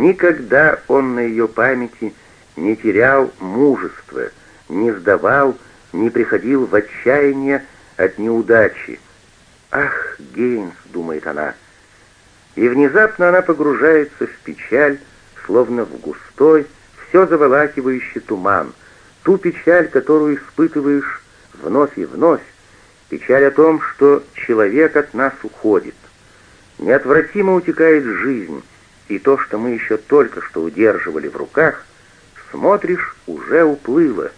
Никогда он на ее памяти не терял мужества, не сдавал, не приходил в отчаяние от неудачи. «Ах, Гейнс!» — думает она. И внезапно она погружается в печаль, словно в густой, все заволакивающий туман, ту печаль, которую испытываешь вновь и вновь, печаль о том, что человек от нас уходит. Неотвратимо утекает жизнь, и то, что мы еще только что удерживали в руках, смотришь, уже уплыло.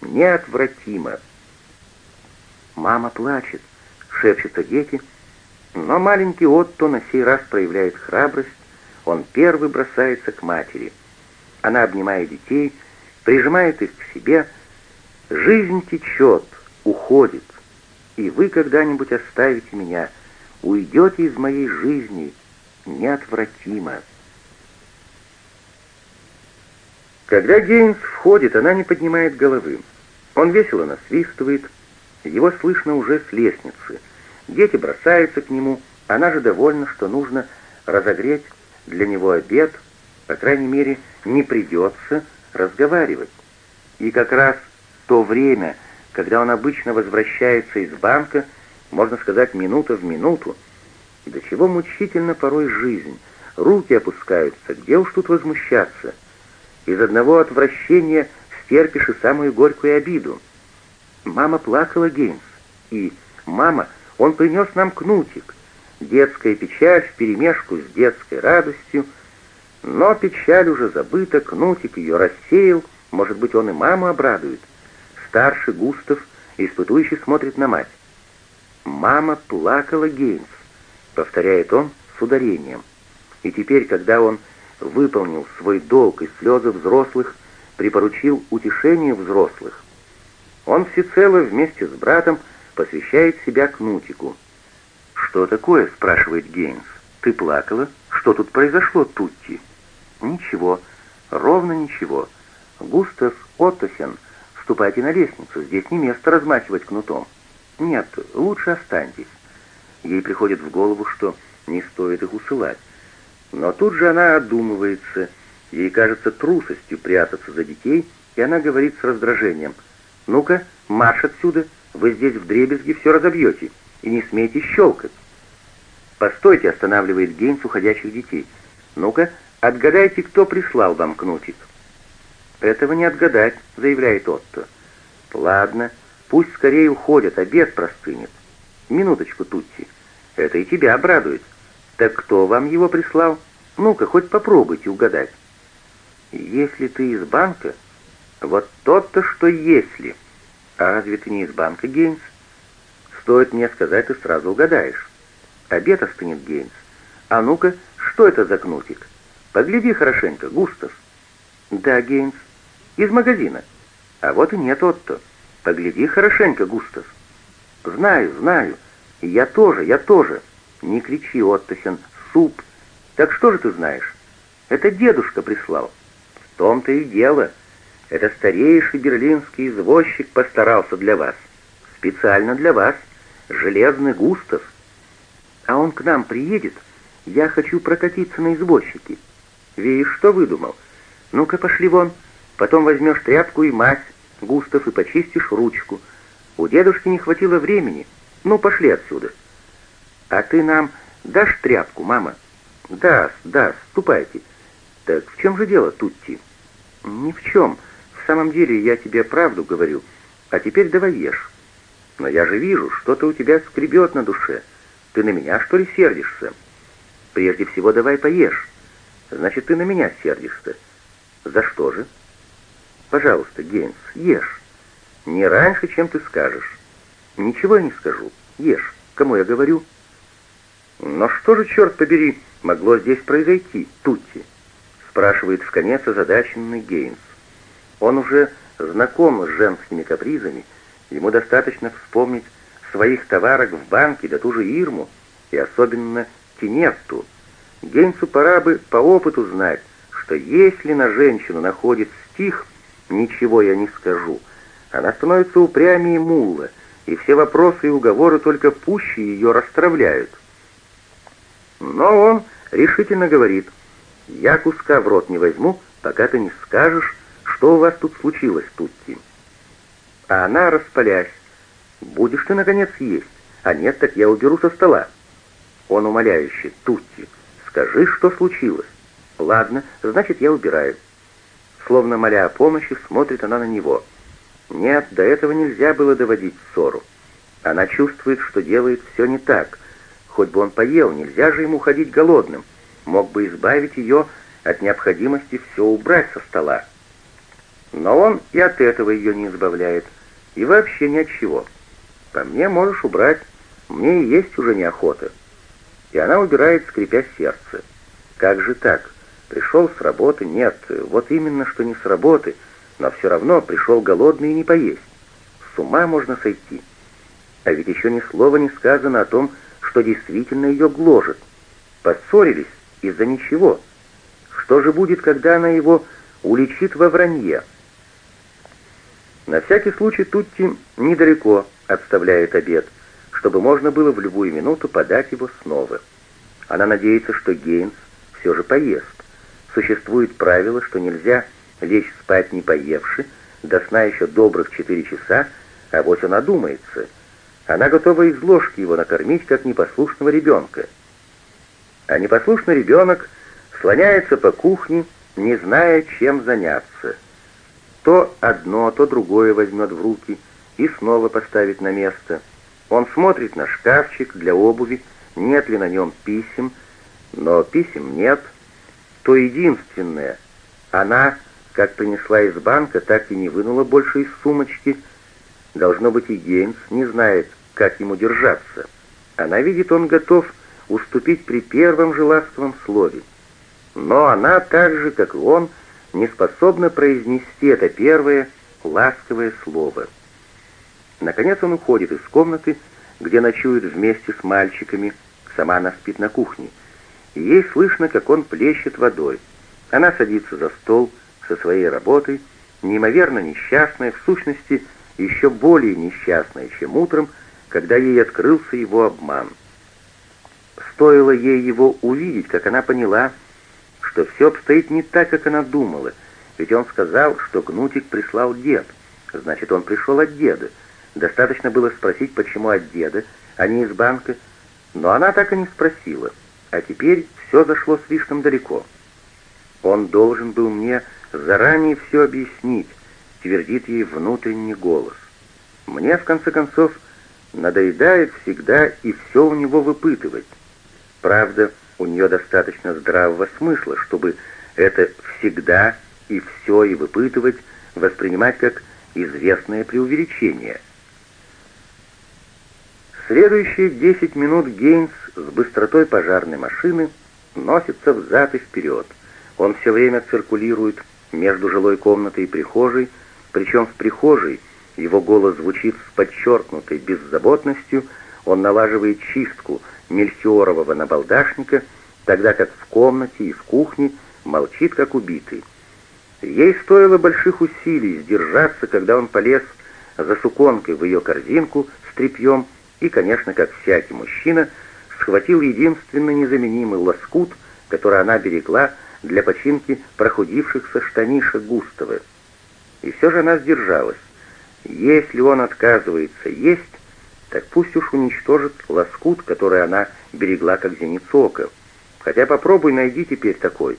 Неотвратимо. Мама плачет, шепчутся дети, но маленький Отто на сей раз проявляет храбрость, он первый бросается к матери. Она обнимает детей, прижимает их к себе. Жизнь течет, уходит, и вы когда-нибудь оставите меня, уйдете из моей жизни неотвратимо. Когда Гейнс входит, она не поднимает головы. Он весело насвистывает, его слышно уже с лестницы. Дети бросаются к нему, она же довольна, что нужно разогреть для него обед, по крайней мере, не придется разговаривать. И как раз то время, когда он обычно возвращается из банка, можно сказать, минута в минуту, до чего мучительно порой жизнь, руки опускаются, где уж тут возмущаться. Из одного отвращения стерпишь и самую горькую обиду. Мама плакала Гейнс, и «Мама, он принес нам кнутик». Детская печаль вперемешку с детской радостью, но печаль уже забыта, кнутик ее рассеял, может быть, он и маму обрадует. Старший Густав испытующий смотрит на мать. «Мама плакала Гейнс», — повторяет он с ударением. И теперь, когда он выполнил свой долг и слезы взрослых припоручил утешение взрослых, он всецело вместе с братом посвящает себя Кнутику. «Что такое?» — спрашивает Гейнс. «Ты плакала? Что тут произошло, Тутти?» «Ничего, ровно ничего. Густав Оттосен, ступайте на лестницу, здесь не место размахивать кнутом». «Нет, лучше останьтесь». Ей приходит в голову, что не стоит их усылать. Но тут же она одумывается, ей кажется трусостью прятаться за детей, и она говорит с раздражением — «Ну-ка, марш отсюда, вы здесь в дребезге все разобьете, и не смейте щелкать». «Постойте», — останавливает Гейнс уходящих детей. «Ну-ка, отгадайте, кто прислал вам кнутик». «Этого не отгадать», — заявляет Отто. «Ладно, пусть скорее уходят, обед простынет». «Минуточку, Тутти, это и тебя обрадует. Так кто вам его прислал? Ну-ка, хоть попробуйте угадать». «Если ты из банка, вот тот-то, что если. А разве ты не из банка, Гейнс? Стоит мне сказать, ты сразу угадаешь. Обед остынет, Гейнс. А ну-ка, что это за кнутик? Погляди хорошенько, Густав. Да, Гейнс. Из магазина. А вот и нет, Отто. Погляди хорошенько, Густав. Знаю, знаю. Я тоже, я тоже. Не кричи, Оттосен, суп. Так что же ты знаешь? Это дедушка прислал. В том-то и дело. — это старейший берлинский извозчик постарался для вас. Специально для вас. Железный Густав. А он к нам приедет. Я хочу прокатиться на извозчике. Видишь, что выдумал? Ну-ка, пошли вон. Потом возьмешь тряпку и мазь, Густав, и почистишь ручку. У дедушки не хватило времени. Ну, пошли отсюда. А ты нам дашь тряпку, мама? Да, да, ступайте. Так в чем же дело, Тутти? Ни в чем самом деле я тебе правду говорю, а теперь давай ешь. Но я же вижу, что-то у тебя скребет на душе. Ты на меня, что ли, сердишься? Прежде всего давай поешь. Значит, ты на меня сердишься. За что же? Пожалуйста, Гейнс, ешь. Не раньше, чем ты скажешь. Ничего я не скажу. Ешь. Кому я говорю? Но что же, черт побери, могло здесь произойти, Тутти? Спрашивает в конец озадаченный Гейнс. Он уже знаком с женскими капризами, ему достаточно вспомнить своих товарок в банке, да ту же Ирму, и особенно Тинетту. Гейнсу пора бы по опыту знать, что если на женщину находит стих «ничего я не скажу», она становится упрямее мула, и все вопросы и уговоры только пуще ее расстравляют. Но он решительно говорит Я куска в рот не возьму, пока ты не скажешь, что у вас тут случилось, Тутти. А она, распалясь, будешь ты, наконец, есть, а нет, так я уберу со стола. Он умоляющий, Тутти, скажи, что случилось. Ладно, значит, я убираю. Словно моля о помощи, смотрит она на него. Нет, до этого нельзя было доводить ссору. Она чувствует, что делает все не так. Хоть бы он поел, нельзя же ему ходить голодным. Мог бы избавить ее от необходимости все убрать со стола. Но он и от этого ее не избавляет. И вообще ни от чего. По мне можешь убрать, мне и есть уже неохота. И она убирает, скрипя сердце. Как же так? Пришел с работы? Нет, вот именно, что не с работы, но все равно пришел голодный и не поесть. С ума можно сойти. А ведь еще ни слова не сказано о том, что действительно ее гложет. Поссорились из-за ничего. Что же будет, когда она его уличит во вранье? На всякий случай Тутти недалеко отставляет обед, чтобы можно было в любую минуту подать его снова. Она надеется, что Гейнс все же поест. Существует правило, что нельзя лечь спать не поевши, до сна еще добрых четыре часа, а вот он одумается. Она готова из ложки его накормить, как непослушного ребенка. А непослушный ребенок слоняется по кухне, не зная, чем заняться. То одно, то другое возьмет в руки и снова поставит на место. Он смотрит на шкафчик для обуви, нет ли на нем писем, но писем нет — то единственное. Она, как принесла из банка, так и не вынула больше из сумочки. Должно быть, и Гейнс не знает, как ему держаться. Она видит, он готов уступить при первом же ласковом слове. Но она так же, как и он, не способна произнести это первое ласковое слово. Наконец он уходит из комнаты, где ночует вместе с мальчиками, сама она спит на кухне — ей слышно, как он плещет водой. Она садится за стол со своей работой, неимоверно несчастная, в сущности, еще более несчастная, чем утром, когда ей открылся его обман. Стоило ей его увидеть, как она поняла, что все обстоит не так, как она думала, ведь он сказал, что Гнутик прислал дед, значит, он пришел от деда. Достаточно было спросить, почему от деда, а не из банка, но она так и не спросила — а теперь все зашло слишком далеко. Он должен был мне заранее все объяснить, твердит ей внутренний голос. Мне, в конце концов, надоедает всегда и все у него выпытывать. Правда, у нее достаточно здравого смысла, чтобы это всегда и все и выпытывать воспринимать как известное преувеличение. Следующие десять минут Гейнс с быстротой пожарной машины носится взад и вперед. Он все время циркулирует между жилой комнатой и прихожей, причем в прихожей его голос звучит с подчеркнутой беззаботностью, он налаживает чистку мельхиорового набалдашника, тогда как в комнате и в кухне молчит, как убитый. Ей стоило больших усилий сдержаться, когда он полез за суконкой в ее корзинку с тряпьем, и, конечно, как всякий мужчина, схватил единственный незаменимый лоскут, который она берегла для починки прохудившихся штанишек Густава. И все же она сдержалась. Если он отказывается есть, так пусть уж уничтожит лоскут, который она берегла как зеницу ока. Хотя попробуй найди теперь такой.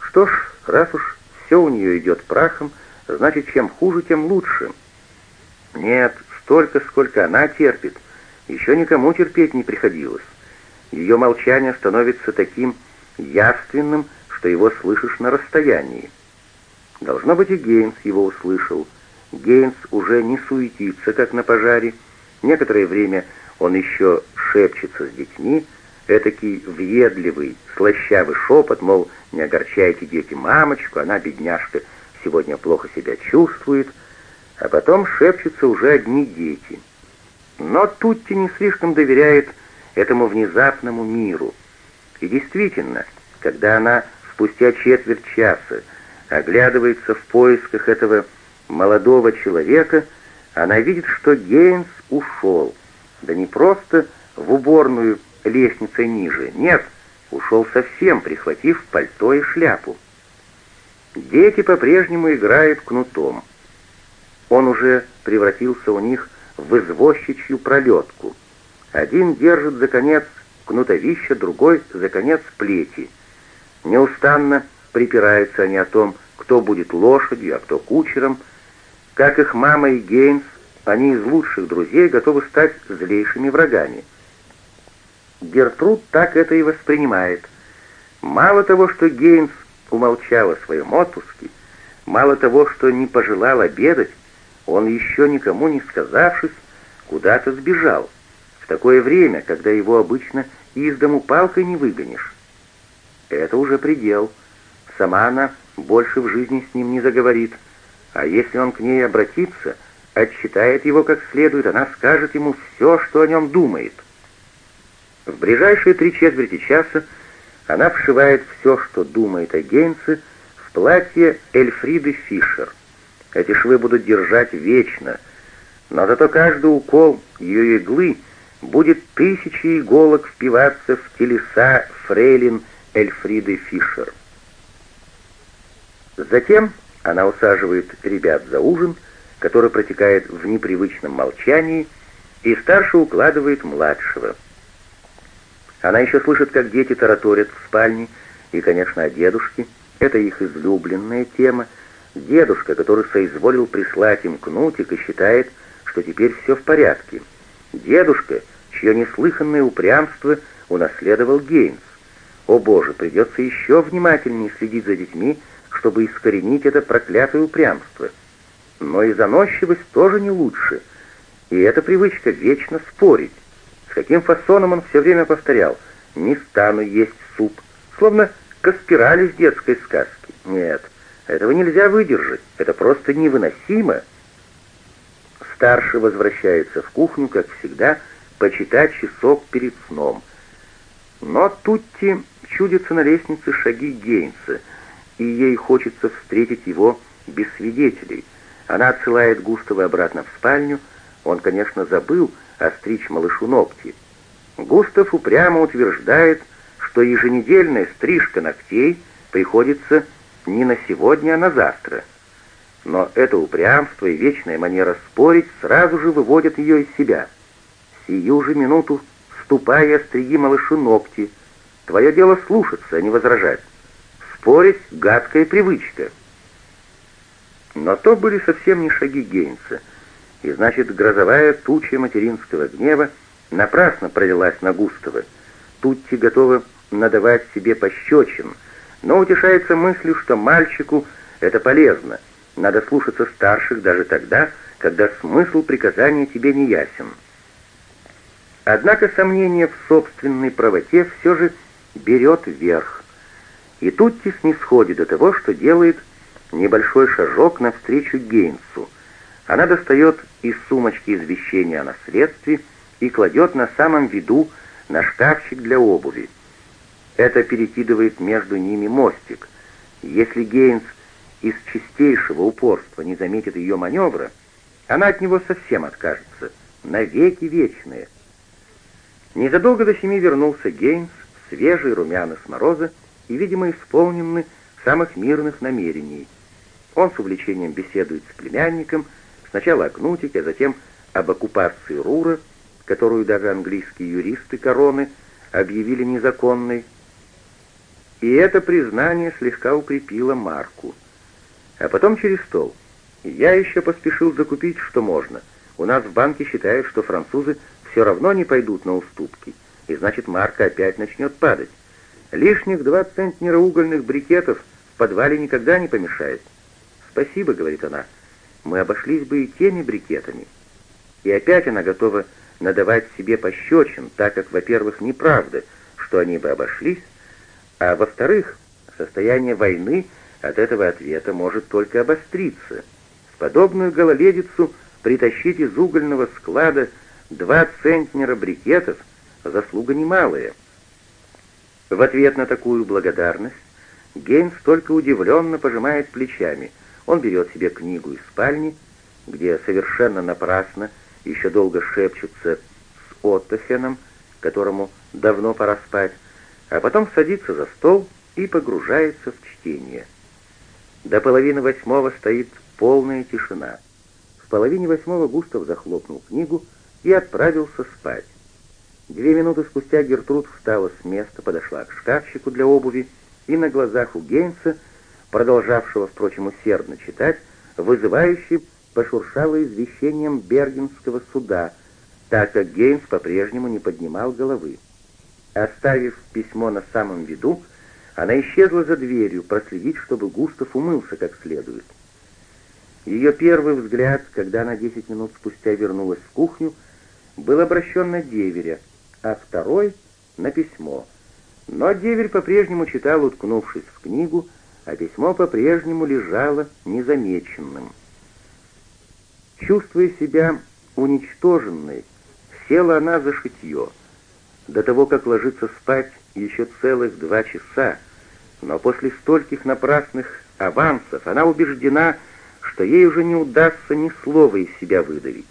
Что ж, раз уж все у нее идет прахом, значит, чем хуже, тем лучше. Нет, столько, сколько она терпит, еще никому терпеть не приходилось. Ее молчание становится таким явственным, что его слышишь на расстоянии. Должно быть, и Гейнс его услышал. Гейнс уже не суетится, как на пожаре. Некоторое время он еще шепчется с детьми, этакий въедливый, слащавый шепот, мол, не огорчайте дети мамочку, она, бедняжка, сегодня плохо себя чувствует, а потом шепчутся уже одни дети — но Тутти не слишком доверяет этому внезапному миру. И действительно, когда она спустя четверть часа оглядывается в поисках этого молодого человека, она видит, что Гейнс ушел. Да не просто в уборную лестницей ниже, нет, ушел совсем, прихватив пальто и шляпу. Дети по-прежнему играют кнутом. Он уже превратился у них в извозчичью пролетку. Один держит за конец кнутовища, другой — за конец плети. Неустанно припираются они о том, кто будет лошадью, а кто кучером. Как их мама и Гейнс, они из лучших друзей готовы стать злейшими врагами. Гертруд так это и воспринимает. Мало того, что Гейнс умолчал о своем отпуске, мало того, что не пожелал обедать, он еще никому не сказавшись, куда-то сбежал, в такое время, когда его обычно из дому палкой не выгонишь. Это уже предел. Сама она больше в жизни с ним не заговорит, а если он к ней обратится, отчитает его как следует, она скажет ему все, что о нем думает. В ближайшие три четверти часа она вшивает все, что думает о Гейнсе, в платье Эльфриды Фишер. Эти швы будут держать вечно, но зато каждый укол ее иглы будет тысячи иголок впиваться в телеса фрейлин Эльфриды Фишер. Затем она усаживает ребят за ужин, который протекает в непривычном молчании, и старше укладывает младшего. Она еще слышит, как дети тараторят в спальне, и, конечно, о дедушке. Это их излюбленная тема. Дедушка, который соизволил прислать им кнутик и считает, что теперь все в порядке. Дедушка, чье неслыханное упрямство унаследовал Гейнс. О боже, придется еще внимательнее следить за детьми, чтобы искоренить это проклятое упрямство. Но и заносчивость тоже не лучше. И эта привычка вечно спорить. С каким фасоном он все время повторял «не стану есть суп», словно Каспираль из детской сказки. Нет, этого нельзя выдержать, это просто невыносимо. Старший возвращается в кухню, как всегда, почитать часок перед сном. Но Тутти чудится на лестнице шаги Гейнса — и ей хочется встретить его без свидетелей. Она отсылает Густава обратно в спальню. Он, конечно, забыл остричь малышу ногти. Густав упрямо утверждает, что еженедельная стрижка ногтей приходится не на сегодня, а на завтра. Но это упрямство и вечная манера спорить сразу же выводят ее из себя. Сию же минуту ступай и остриги малышу ногти. Твое дело слушаться, а не возражать. Спорить — гадкая привычка. Но то были совсем не шаги Гейнса, и значит, грозовая туча материнского гнева напрасно пролилась на Густава. Тутти готова надавать себе пощечин, но утешается мыслью, что мальчику это полезно, надо слушаться старших даже тогда, когда смысл приказания тебе не ясен. Однако сомнение в собственной правоте все же берет верх. И Тутти снисходит до того, что делает небольшой шажок навстречу Гейнсу. Она достает из сумочки извещение о наследстве и кладет на самом виду на шкафчик для обуви. Это перекидывает между ними мостик. Если Гейнс из чистейшего упорства не заметит ее маневра, она от него совсем откажется, навеки вечные. Незадолго до семи вернулся Гейнс, свежий, румяный с мороза, и, видимо, исполнены самых мирных намерений. Он с увлечением беседует с племянником, сначала о Кнутике, а затем об оккупации Рура, которую даже английские юристы короны объявили незаконной. И это признание слегка укрепило Марку. А потом через стол. Я еще поспешил закупить, что можно. У нас в банке считают, что французы все равно не пойдут на уступки, и значит марка опять начнет падать. Лишних два центнера угольных брикетов в подвале никогда не помешает. «Спасибо», — говорит она, — «мы обошлись бы и теми брикетами». И опять она готова надавать себе пощечин, так как, во-первых, неправда, что они бы обошлись, а во-вторых, состояние войны от этого ответа может только обостриться. В подобную гололедицу притащить из угольного склада два центнера брикетов — заслуга немалая — в ответ на такую благодарность Гейнс только удивленно пожимает плечами. Он берет себе книгу из спальни, где совершенно напрасно еще долго шепчутся с Оттофеном, которому давно пора спать, а потом садится за стол и погружается в чтение. До половины восьмого стоит полная тишина. В половине восьмого Густав захлопнул книгу и отправился спать. Две минуты спустя Гертруд встала с места, подошла к шкафчику для обуви и на глазах у Гейнса, продолжавшего, впрочем, усердно читать, вызывающе пошуршала извещением Бергенского суда, так как Гейнс по-прежнему не поднимал головы. Оставив письмо на самом виду, она исчезла за дверью, проследить, чтобы Густав умылся как следует. Ее первый взгляд, когда она десять минут спустя вернулась в кухню, был обращен на деверя, а второй — на письмо. Но деверь по-прежнему читал, уткнувшись в книгу, а письмо по-прежнему лежало незамеченным. Чувствуя себя уничтоженной, села она за шитье. До того, как ложиться спать, еще целых два часа, но после стольких напрасных авансов она убеждена, что ей уже не удастся ни слова из себя выдавить.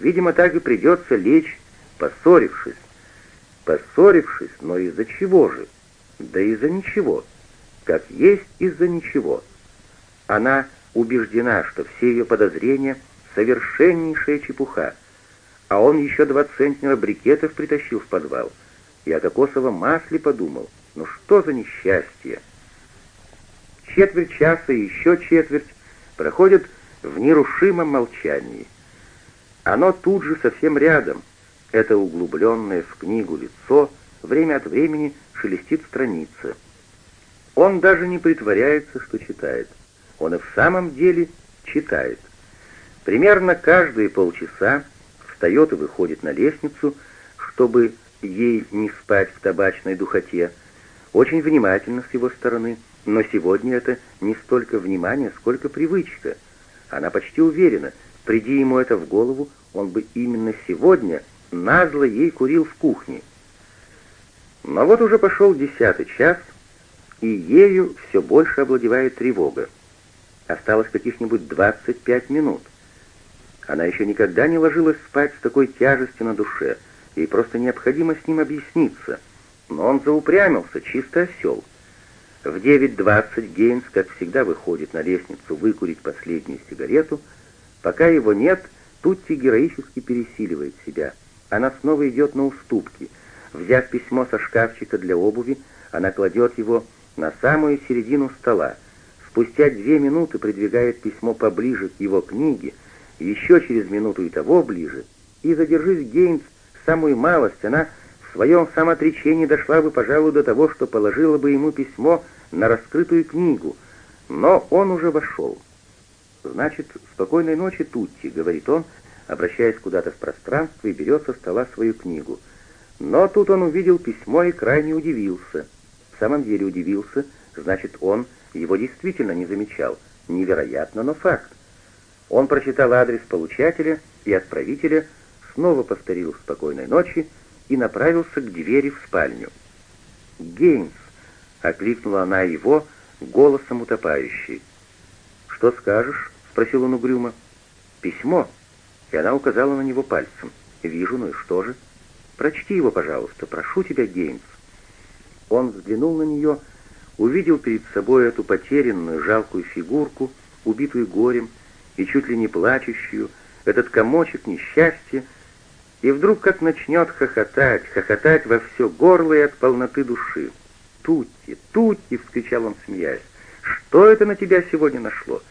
Видимо, так и придется лечь, поссорившись. Поссорившись, но из-за чего же? Да из-за ничего. Как есть из-за ничего. Она убеждена, что все ее подозрения — совершеннейшая чепуха, а он еще два центнера брикетов притащил в подвал. Я о кокосовом масле подумал. Ну что за несчастье? Четверть часа и еще четверть проходят в нерушимом молчании. Оно тут же совсем рядом. Это углубленное в книгу лицо время от времени шелестит страницы. Он даже не притворяется, что читает. Он и в самом деле читает. Примерно каждые полчаса встает и выходит на лестницу, чтобы ей не спать в табачной духоте. Очень внимательно с его стороны — но сегодня это не столько внимание, сколько привычка. Она почти уверена, приди ему это в голову, он бы именно сегодня назло ей курил в кухне. Но вот уже пошел десятый час, и ею все больше овладевает тревога. Осталось каких-нибудь 25 минут. Она еще никогда не ложилась спать с такой тяжестью на душе, ей просто необходимо с ним объясниться. Но он заупрямился, чисто осел. В 9.20 Гейнс, как всегда, выходит на лестницу выкурить последнюю сигарету. Пока его нет, Тутти героически пересиливает себя. Она снова идет на уступки. Взяв письмо со шкафчика для обуви, она кладет его на самую середину стола. Спустя две минуты придвигает письмо поближе к его книге, еще через минуту и того ближе. И задержись Гейнс самую малость, она в своем самоотречении дошла бы, пожалуй, до того, что положила бы ему письмо на раскрытую книгу, но он уже вошел. «Значит, спокойной ночи, Тутти», — говорит он, обращаясь куда-то в пространство и берет со стола свою книгу. Но тут он увидел письмо и крайне удивился. В самом деле удивился, значит, он его действительно не замечал. Невероятно, но факт. Он прочитал адрес получателя и отправителя, снова повторил «спокойной ночи» и направился к двери в спальню. «Гейнс», — окликнула она его голосом утопающей. «Что скажешь?» — спросил он угрюмо. «Письмо». И она указала на него пальцем. «Вижу, ну и что же?» «Прочти его, пожалуйста, прошу тебя, Гейнс». Он взглянул на нее, увидел перед собой эту потерянную, жалкую фигурку, убитую горем и чуть ли не плачущую, этот комочек несчастья, и вдруг как начнет хохотать, хохотать во все горло и от полноты души. «Тутти, Тутти!» — вскричал он, смеясь. «Что это на тебя сегодня нашло?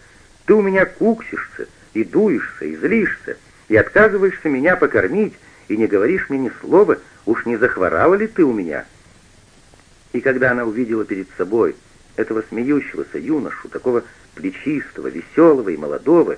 Ты у меня куксишься, и дуешься, и злишься, и отказываешься меня покормить, и не говоришь мне ни слова, уж не захворала ли ты у меня?» И когда она увидела перед собой этого смеющегося юношу, такого плечистого, веселого и молодого,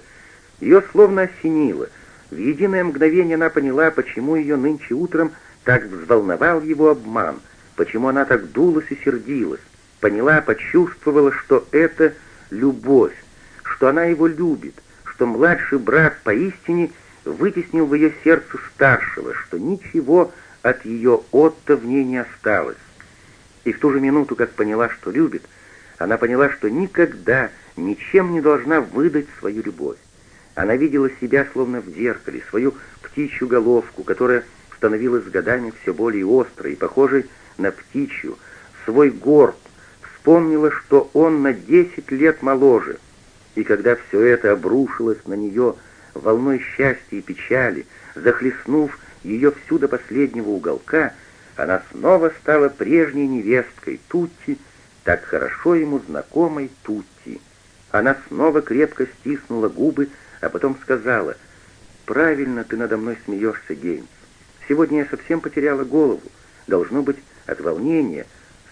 ее словно осенило. В единое мгновение она поняла, почему ее нынче утром так взволновал его обман — почему она так дулась и сердилась, поняла, почувствовала, что это любовь, что она его любит, что младший брат поистине вытеснил в ее сердце старшего, что ничего от ее Отто в ней не осталось. И в ту же минуту, как поняла, что любит, она поняла, что никогда ничем не должна выдать свою любовь. Она видела себя словно в зеркале, свою птичью головку, которая становилась с годами все более острой и похожей на птичью, свой горб, вспомнила, что он на десять лет моложе. И когда все это обрушилось на нее волной счастья и печали, захлестнув ее всю до последнего уголка, она снова стала прежней невесткой Тутти, так хорошо ему знакомой Тутти. Она снова крепко стиснула губы, а потом сказала, «Правильно ты надо мной смеешься, Гейнс. Сегодня я совсем потеряла голову. Должно быть, от волнения.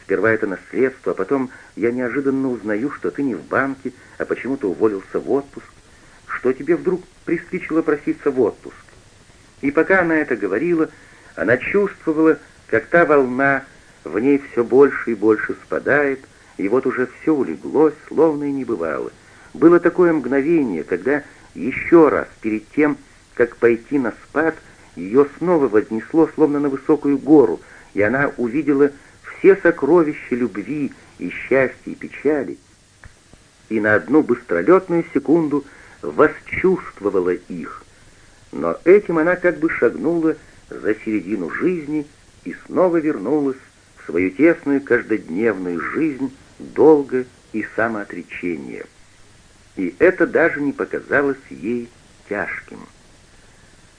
Сперва это наследство, а потом я неожиданно узнаю, что ты не в банке, а почему-то уволился в отпуск. Что тебе вдруг приспичило проситься в отпуск?» И пока она это говорила, она чувствовала, как та волна в ней все больше и больше спадает, и вот уже все улеглось, словно и не бывало. Было такое мгновение, когда еще раз, перед тем, как пойти на спад, ее снова вознесло, словно на высокую гору, и она увидела все сокровища любви и счастья и печали, и на одну быстролетную секунду восчувствовала их. Но этим она как бы шагнула за середину жизни и снова вернулась в свою тесную каждодневную жизнь долга и самоотречения. И это даже не показалось ей тяжким.